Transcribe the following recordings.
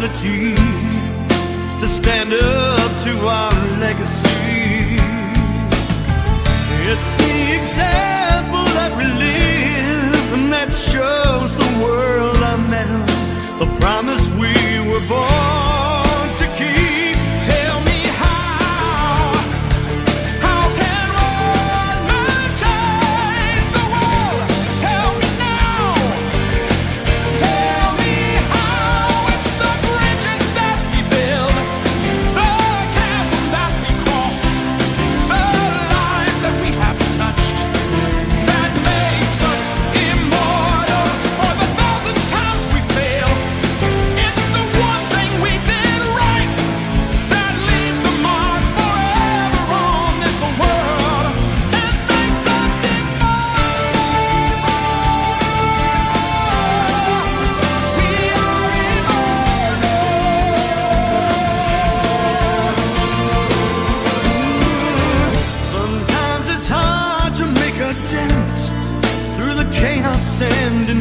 ability to stand up to our legacy. It's the exact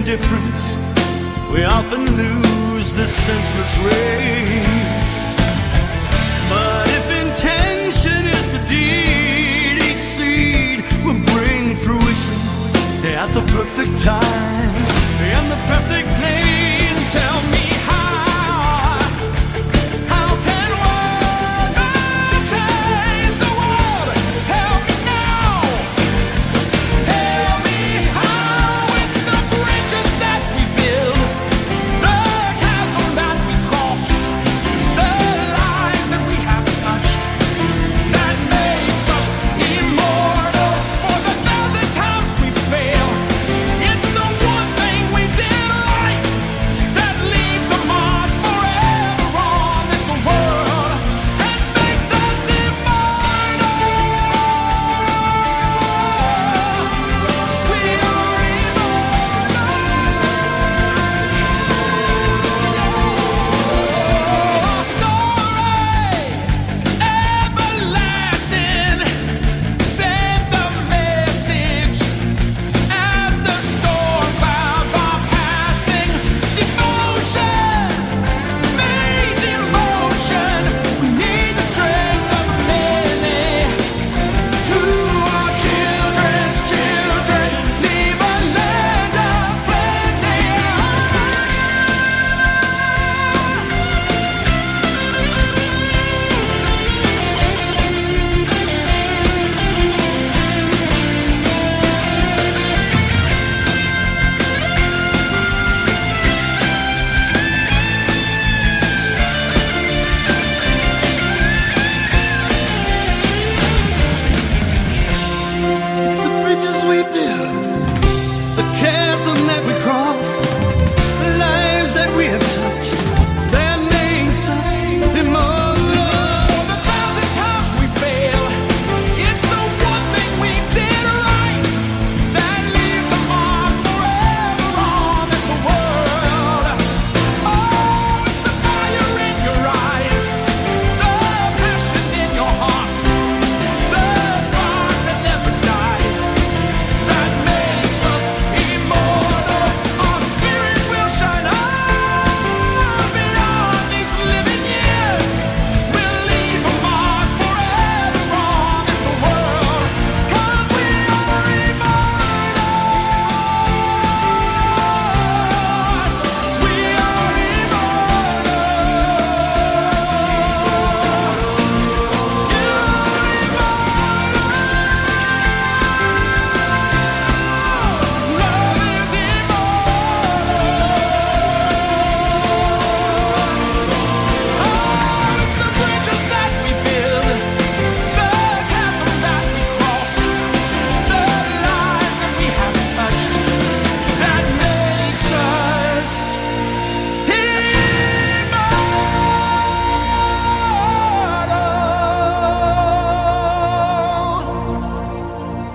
indifference, we often lose the senseless race. But if intention is the deed, each seed will bring fruition at the perfect time and the perfect place.